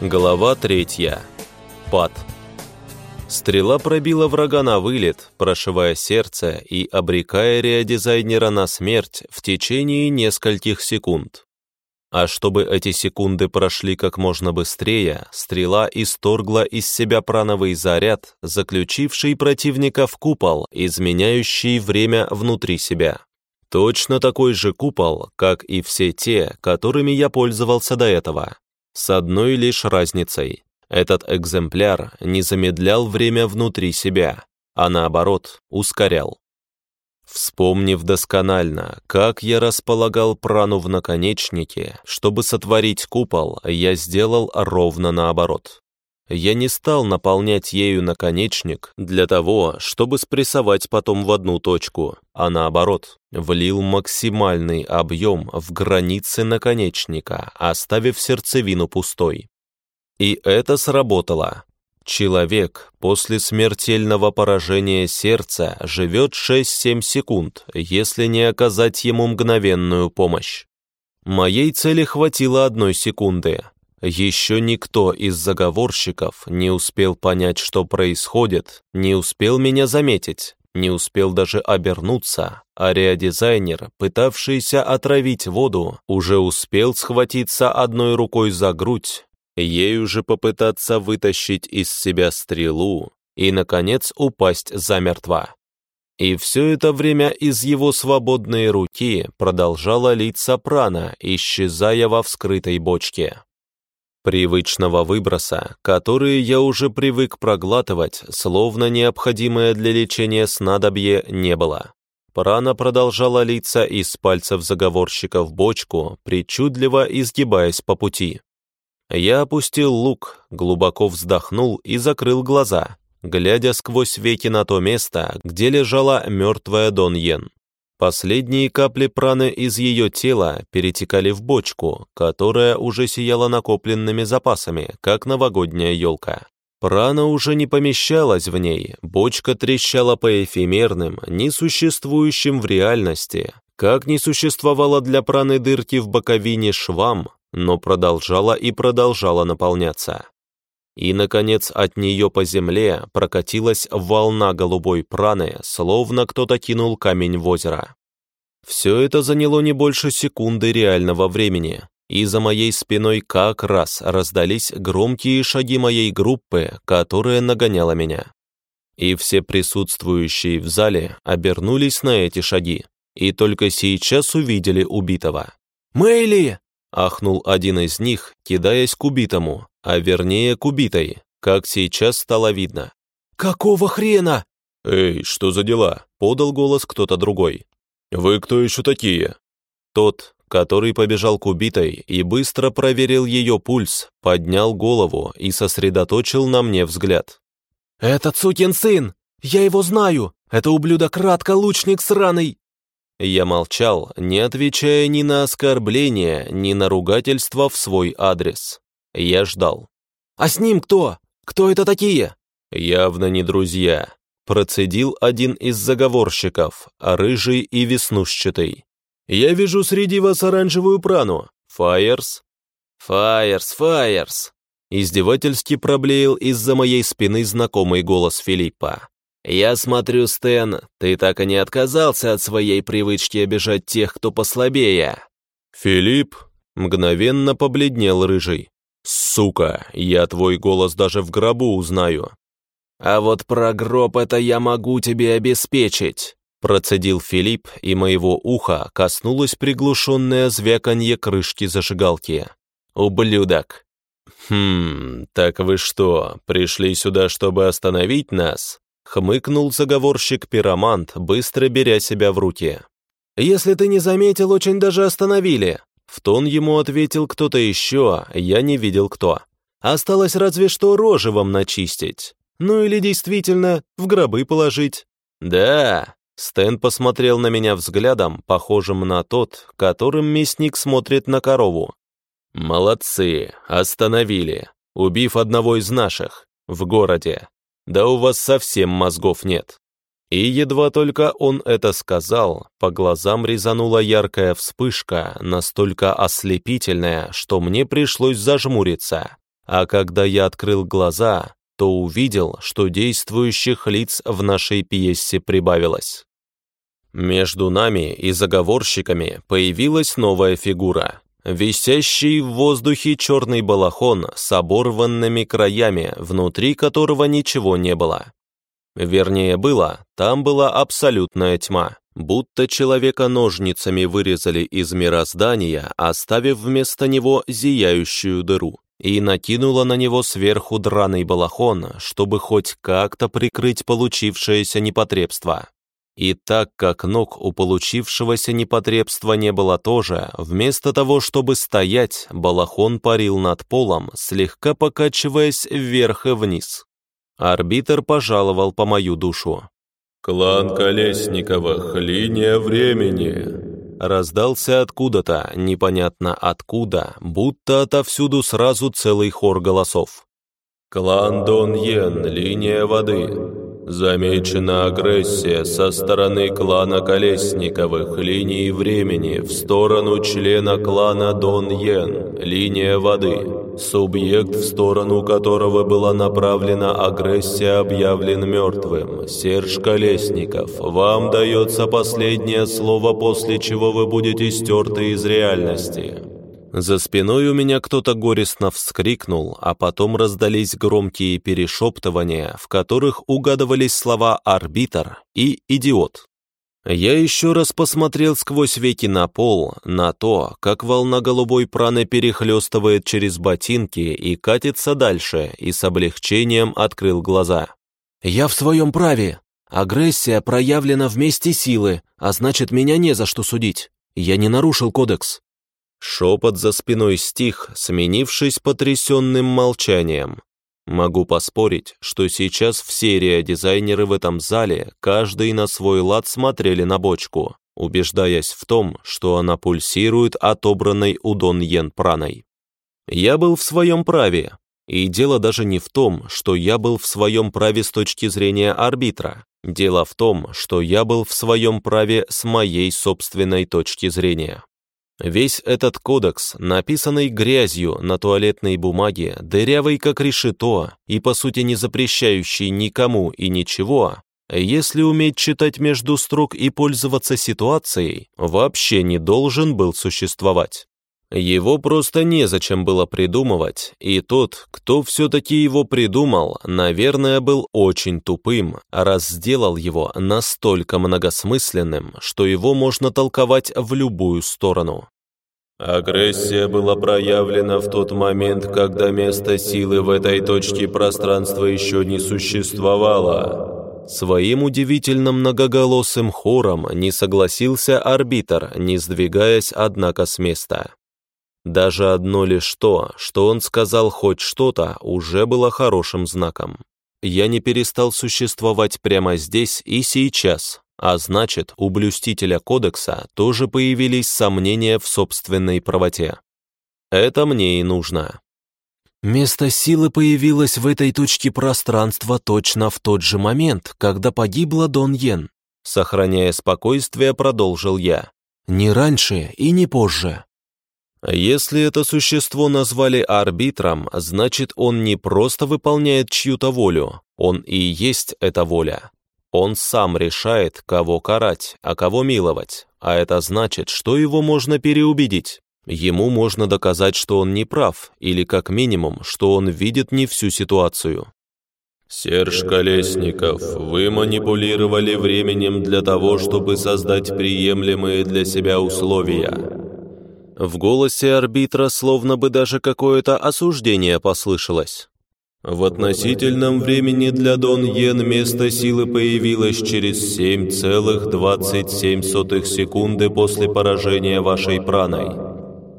Глава третья. Пад. Стрела пробила врага на вылет, прошивая сердце и обрекая реодизайнера на смерть в течение нескольких секунд. А чтобы эти секунды прошли как можно быстрее, стрела исторгла из себя прановый заряд, заключивший противника в купол, изменяющий время внутри себя. Точно такой же купол, как и все те, которыми я пользовался до этого. С одной лишь разницей. Этот экземпляр не замедлял время внутри себя, а наоборот, ускорял. Вспомнив досконально, как я располагал прану в наконечнике, чтобы сотворить купол, я сделал ровно наоборот. Я не стал наполнять ею наконечник для того, чтобы спрессовать потом в одну точку, а наоборот, влил максимальный объем в границы наконечника, оставив сердцевину пустой. И это сработало. Человек после смертельного поражения сердца живет 6-7 секунд, если не оказать ему мгновенную помощь. Моей цели хватило одной секунды, еще никто из заговорщиков не успел понять, что происходит, не успел меня заметить, не успел даже обернуться, а реодизайнер, пытавшийся отравить воду, уже успел схватиться одной рукой за грудь, ею же попытаться вытащить из себя стрелу и, наконец, упасть замертво. И все это время из его свободной руки продолжала литься прана, исчезая во вскрытой бочке. Привычного выброса, который я уже привык проглатывать, словно необходимое для лечения снадобье, не было. Прана продолжала литься из пальцев заговорщика в бочку, причудливо изгибаясь по пути. Я опустил лук, глубоко вздохнул и закрыл глаза, глядя сквозь веки на то место, где лежала мертвая Дон Йен. Последние капли праны из ее тела перетекали в бочку, которая уже сияла накопленными запасами, как новогодняя елка. Прана уже не помещалась в ней, бочка трещала по эфемерным, несуществующим в реальности, как не существовало для праны дырки в боковине швам, но продолжала и продолжала наполняться. И, наконец, от нее по земле прокатилась волна голубой праны, словно кто-то кинул камень в озеро. Все это заняло не больше секунды реального времени, и за моей спиной как раз раздались громкие шаги моей группы, которая нагоняла меня. И все присутствующие в зале обернулись на эти шаги, и только сейчас увидели убитого. «Мэйли!» — ахнул один из них, кидаясь к убитому, а вернее к убитой, как сейчас стало видно. «Какого хрена?» «Эй, что за дела?» — подал голос кто-то другой. «Вы кто еще такие?» Тот, который побежал к убитой и быстро проверил ее пульс, поднял голову и сосредоточил на мне взгляд. «Этот сукин сын! Я его знаю! Это ублюдок-радко-лучник сраный!» Я молчал, не отвечая ни на оскорбления, ни на ругательства в свой адрес. Я ждал. «А с ним кто? Кто это такие?» «Явно не друзья», — процедил один из заговорщиков, рыжий и веснушчатый. «Я вижу среди вас оранжевую прану. Фаерс?» «Фаерс, Фаерс!» Издевательски проблеял из-за моей спины знакомый голос Филиппа. «Я смотрю, Стэн, ты так и не отказался от своей привычки обижать тех, кто послабее». «Филипп?» — мгновенно побледнел рыжий. «Сука, я твой голос даже в гробу узнаю». «А вот про гроб это я могу тебе обеспечить», процедил Филипп, и моего уха коснулось приглушенное звяканье крышки зажигалки. «Ублюдок!» «Хм, так вы что, пришли сюда, чтобы остановить нас?» Хмыкнул заговорщик-пиромант, быстро беря себя в руки. «Если ты не заметил, очень даже остановили!» В тон ему ответил кто-то еще, я не видел кто. Осталось разве что рожи вам начистить. Ну или действительно, в гробы положить. Да, Стэн посмотрел на меня взглядом, похожим на тот, которым мясник смотрит на корову. Молодцы, остановили, убив одного из наших, в городе. Да у вас совсем мозгов нет. И едва только он это сказал, по глазам резанула яркая вспышка, настолько ослепительная, что мне пришлось зажмуриться. А когда я открыл глаза, то увидел, что действующих лиц в нашей пьесе прибавилось. Между нами и заговорщиками появилась новая фигура. Висящий в воздухе черный балахон с оборванными краями, внутри которого ничего не было. Вернее, было, там была абсолютная тьма, будто человека ножницами вырезали из мироздания, оставив вместо него зияющую дыру, и накинула на него сверху драный балахон, чтобы хоть как-то прикрыть получившееся непотребство. И так как ног у получившегося непотребства не было тоже, вместо того, чтобы стоять, балахон парил над полом, слегка покачиваясь вверх и вниз. Арбитр пожаловал по мою душу. «Клан Колесниковых, линия времени!» Раздался откуда-то, непонятно откуда, будто отовсюду сразу целый хор голосов. «Клан Дон Йен, линия воды!» Замечена агрессия со стороны клана Колесниковых линий времени в сторону члена клана Дон Йен, линия воды. Субъект, в сторону которого была направлена агрессия, объявлен мертвым. Серж Колесников, вам дается последнее слово, после чего вы будете стерты из реальности. За спиной у меня кто-то горестно вскрикнул, а потом раздались громкие перешептывания, в которых угадывались слова «арбитр» и «идиот». Я еще раз посмотрел сквозь веки на пол, на то, как волна голубой праны перехлестывает через ботинки и катится дальше, и с облегчением открыл глаза. «Я в своем праве. Агрессия проявлена вместе силы, а значит, меня не за что судить. Я не нарушил кодекс». Шепот за спиной стих, сменившись потрясенным молчанием. Могу поспорить, что сейчас все реодизайнеры в этом зале, каждый на свой лад смотрели на бочку, убеждаясь в том, что она пульсирует отобранной у Дон Йен праной. Я был в своем праве, и дело даже не в том, что я был в своем праве с точки зрения арбитра. Дело в том, что я был в своем праве с моей собственной точки зрения. Весь этот кодекс, написанный грязью на туалетной бумаге, дырявый как решето и по сути не запрещающий никому и ничего, если уметь читать между строк и пользоваться ситуацией, вообще не должен был существовать. Его просто незачем было придумывать, и тот, кто все-таки его придумал, наверное, был очень тупым, раз сделал его настолько многосмысленным, что его можно толковать в любую сторону. Агрессия была проявлена в тот момент, когда место силы в этой точке пространства еще не существовало. Своим удивительно многоголосым хором не согласился арбитр, не сдвигаясь, однако, с места. Даже одно лишь то, что он сказал хоть что-то, уже было хорошим знаком. Я не перестал существовать прямо здесь и сейчас, а значит, у блюстителя кодекса тоже появились сомнения в собственной правоте. Это мне и нужно. Место силы появилось в этой точке пространства точно в тот же момент, когда погибла Дон Йен. Сохраняя спокойствие, продолжил я. Не раньше и не позже. Если это существо назвали арбитром, значит он не просто выполняет чью-то волю, он и есть эта воля. Он сам решает, кого карать, а кого миловать, а это значит, что его можно переубедить. Ему можно доказать, что он не прав, или как минимум, что он видит не всю ситуацию. «Серж Колесников, вы манипулировали временем для того, чтобы создать приемлемые для себя условия. В голосе арбитра словно бы даже какое-то осуждение послышалось. В относительном времени для Дон Йен место силы появилось через 7,27 секунды после поражения вашей праной.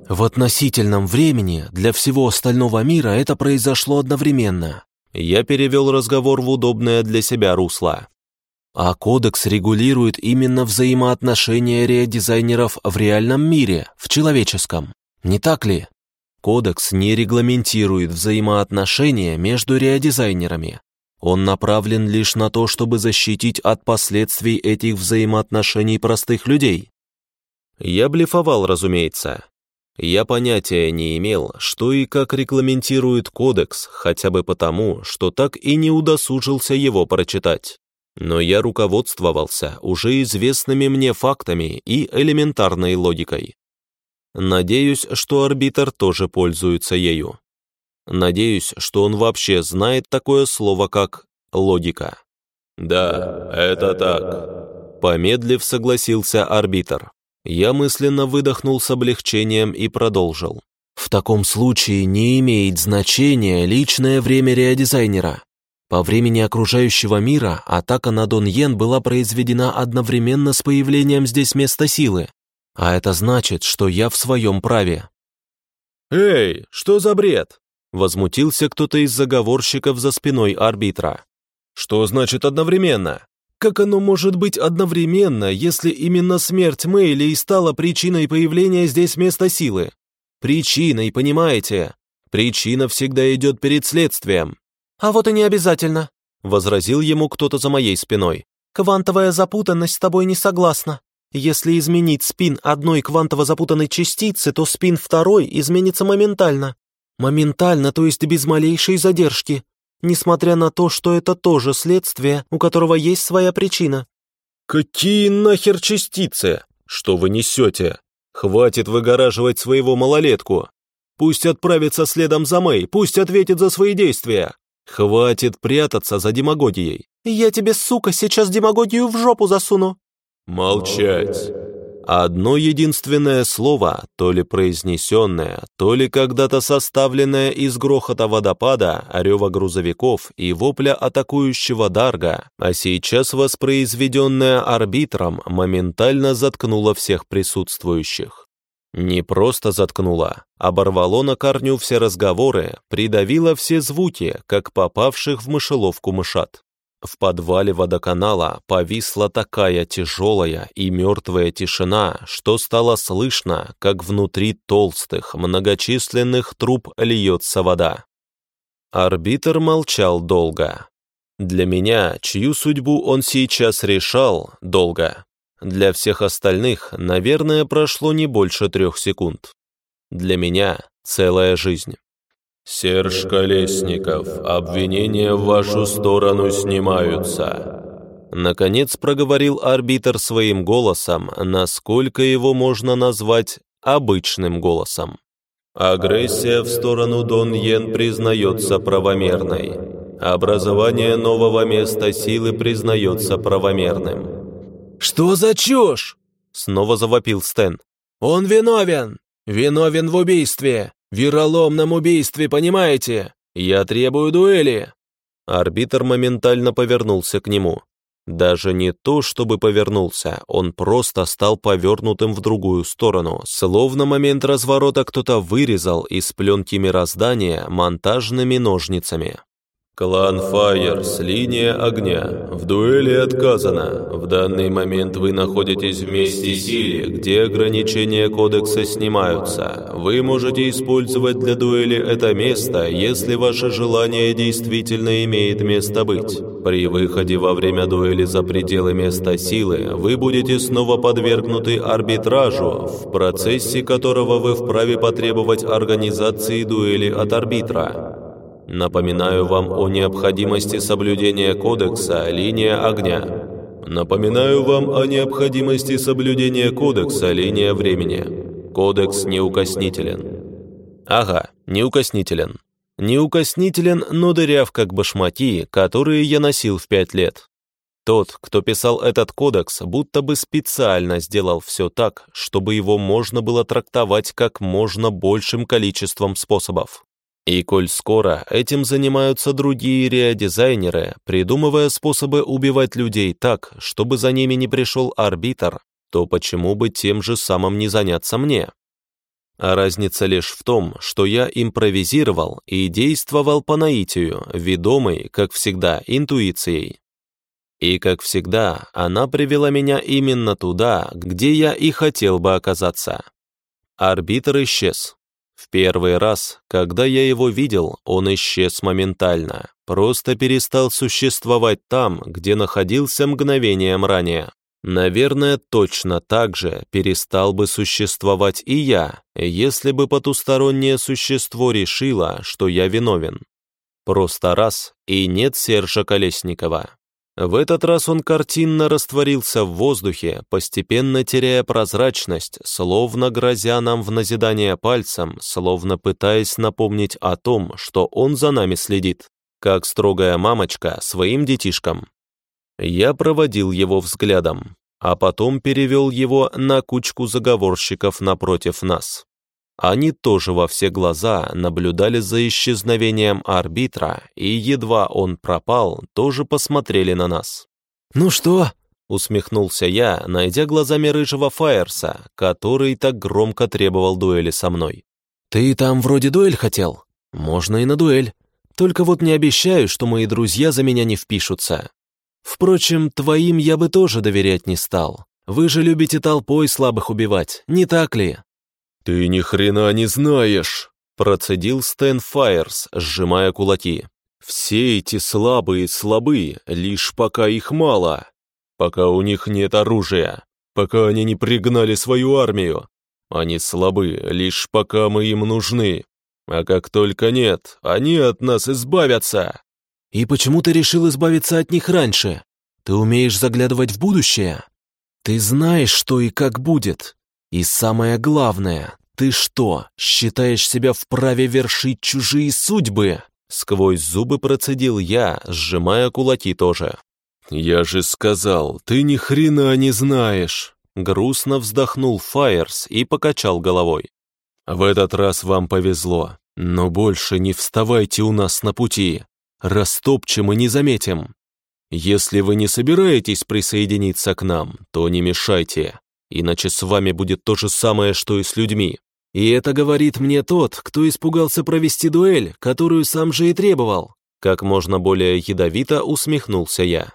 В относительном времени для всего остального мира это произошло одновременно. Я перевел разговор в удобное для себя русло. А кодекс регулирует именно взаимоотношения реодизайнеров в реальном мире, в человеческом. Не так ли? Кодекс не регламентирует взаимоотношения между реодизайнерами. Он направлен лишь на то, чтобы защитить от последствий этих взаимоотношений простых людей. Я блефовал, разумеется. Я понятия не имел, что и как регламентирует кодекс, хотя бы потому, что так и не удосужился его прочитать. Но я руководствовался уже известными мне фактами и элементарной логикой. Надеюсь, что арбитр тоже пользуется ею. Надеюсь, что он вообще знает такое слово, как логика. «Да, это так», — помедлив согласился арбитр. Я мысленно выдохнул с облегчением и продолжил. В таком случае не имеет значения личное время реодизайнера. По времени окружающего мира атака на Дон Йен была произведена одновременно с появлением здесь места силы. А это значит, что я в своем праве. «Эй, что за бред?» Возмутился кто-то из заговорщиков за спиной арбитра. «Что значит одновременно? Как оно может быть одновременно, если именно смерть Мэйли и стала причиной появления здесь места силы? Причиной, понимаете? Причина всегда идет перед следствием. А вот и не обязательно, возразил ему кто-то за моей спиной. Квантовая запутанность с тобой не согласна. Если изменить спин одной квантово запутанной частицы, то спин второй изменится моментально. Моментально, то есть без малейшей задержки несмотря на то, что это тоже следствие, у которого есть своя причина. «Какие нахер частицы? Что вы несете? Хватит выгораживать своего малолетку. Пусть отправится следом за Мэй, пусть ответит за свои действия. Хватит прятаться за демагогией». «Я тебе, сука, сейчас демагогию в жопу засуну». «Молчать!» Одно единственное слово, то ли произнесенное, то ли когда-то составленное из грохота водопада, рева грузовиков и вопля атакующего Дарга, а сейчас воспроизведенное арбитром, моментально заткнуло всех присутствующих. Не просто заткнуло, оборвало на корню все разговоры, придавило все звуки, как попавших в мышеловку мышат. В подвале водоканала повисла такая тяжелая и мертвая тишина, что стало слышно, как внутри толстых, многочисленных труб льется вода. Арбитр молчал долго. Для меня, чью судьбу он сейчас решал, долго. Для всех остальных, наверное, прошло не больше трех секунд. Для меня целая жизнь. «Серж Колесников, обвинения в вашу сторону снимаются». Наконец проговорил арбитр своим голосом, насколько его можно назвать обычным голосом. Агрессия в сторону Дон Йен признается правомерной. Образование нового места силы признается правомерным. «Что за чушь?» Снова завопил Стэн. «Он виновен! Виновен в убийстве! вероломном убийстве, понимаете? Я требую дуэли!» Арбитр моментально повернулся к нему. Даже не то, чтобы повернулся, он просто стал повернутым в другую сторону, словно момент разворота кто-то вырезал из пленки мироздания монтажными ножницами. Клан Файерс, линия огня. В дуэли отказано. В данный момент вы находитесь в месте силы, где ограничения кодекса снимаются. Вы можете использовать для дуэли это место, если ваше желание действительно имеет место быть. При выходе во время дуэли за пределы места силы вы будете снова подвергнуты арбитражу, в процессе которого вы вправе потребовать организации дуэли от арбитра. Напоминаю вам о необходимости соблюдения кодекса «Линия огня». Напоминаю вам о необходимости соблюдения кодекса «Линия времени». Кодекс неукоснителен. Ага, неукоснителен. Неукоснителен, но дыряв как башмаки, которые я носил в пять лет. Тот, кто писал этот кодекс, будто бы специально сделал все так, чтобы его можно было трактовать как можно большим количеством способов. И коль скоро этим занимаются другие реодизайнеры, придумывая способы убивать людей так, чтобы за ними не пришел арбитр, то почему бы тем же самым не заняться мне? А разница лишь в том, что я импровизировал и действовал по наитию, ведомой, как всегда, интуицией. И, как всегда, она привела меня именно туда, где я и хотел бы оказаться. Арбитр исчез. В первый раз, когда я его видел, он исчез моментально, просто перестал существовать там, где находился мгновением ранее. Наверное, точно так же перестал бы существовать и я, если бы потустороннее существо решило, что я виновен. Просто раз, и нет Сержа Колесникова. В этот раз он картинно растворился в воздухе, постепенно теряя прозрачность, словно грозя нам в назидание пальцем, словно пытаясь напомнить о том, что он за нами следит, как строгая мамочка своим детишкам. Я проводил его взглядом, а потом перевел его на кучку заговорщиков напротив нас. Они тоже во все глаза наблюдали за исчезновением арбитра, и едва он пропал, тоже посмотрели на нас. «Ну что?» — усмехнулся я, найдя глазами рыжего Фаерса, который так громко требовал дуэли со мной. «Ты там вроде дуэль хотел? Можно и на дуэль. Только вот не обещаю, что мои друзья за меня не впишутся. Впрочем, твоим я бы тоже доверять не стал. Вы же любите толпой слабых убивать, не так ли?» «Ты ни хрена не знаешь!» Процедил Стэн Файерс, сжимая кулаки. «Все эти слабые слабы, лишь пока их мало. Пока у них нет оружия. Пока они не пригнали свою армию. Они слабы, лишь пока мы им нужны. А как только нет, они от нас избавятся!» «И почему ты решил избавиться от них раньше? Ты умеешь заглядывать в будущее? Ты знаешь, что и как будет. И самое главное, ты что, считаешь себя вправе вершить чужие судьбы?» Сквозь зубы процедил я, сжимая кулаки тоже. «Я же сказал, ты ни хрена не знаешь!» Грустно вздохнул Фаерс и покачал головой. «В этот раз вам повезло, но больше не вставайте у нас на пути. Растопчем и не заметим. Если вы не собираетесь присоединиться к нам, то не мешайте иначе с вами будет то же самое, что и с людьми. И это говорит мне тот, кто испугался провести дуэль, которую сам же и требовал. Как можно более ядовито усмехнулся я.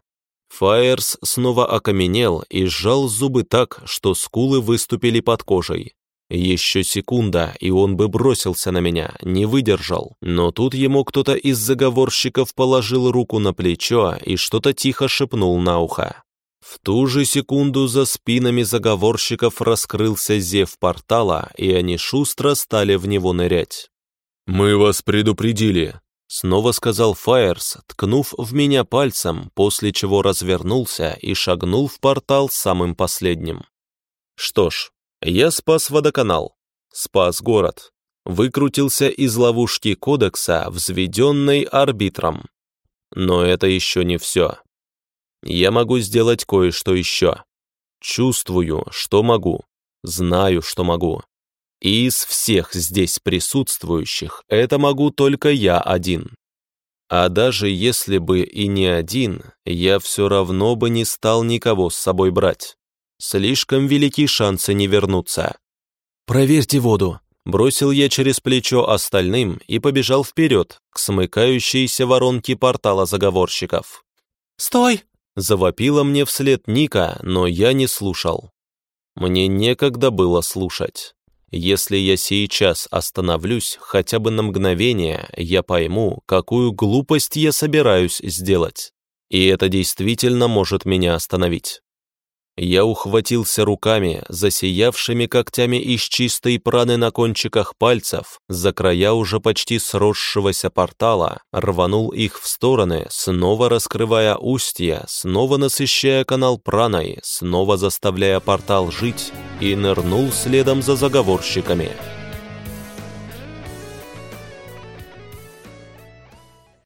Фаерс снова окаменел и сжал зубы так, что скулы выступили под кожей. Еще секунда, и он бы бросился на меня, не выдержал. Но тут ему кто-то из заговорщиков положил руку на плечо и что-то тихо шепнул на ухо. В ту же секунду за спинами заговорщиков раскрылся зев портала, и они шустро стали в него нырять. «Мы вас предупредили», — снова сказал Фаерс, ткнув в меня пальцем, после чего развернулся и шагнул в портал самым последним. Что ж, я спас водоканал, спас город, выкрутился из ловушки кодекса, взведенной арбитром. Но это еще не все я могу сделать кое-что еще. Чувствую, что могу. Знаю, что могу. И из всех здесь присутствующих это могу только я один. А даже если бы и не один, я все равно бы не стал никого с собой брать. Слишком велики шансы не вернуться. «Проверьте воду», Бросил я через плечо остальным и побежал вперед, к смыкающейся воронке портала заговорщиков. «Стой!» Завопила мне вслед Ника, но я не слушал. Мне некогда было слушать. Если я сейчас остановлюсь хотя бы на мгновение, я пойму, какую глупость я собираюсь сделать. И это действительно может меня остановить. Я ухватился руками, засиявшими когтями из чистой праны на кончиках пальцев, за края уже почти сросшегося портала, рванул их в стороны, снова раскрывая устья, снова насыщая канал праной, снова заставляя портал жить, и нырнул следом за заговорщиками.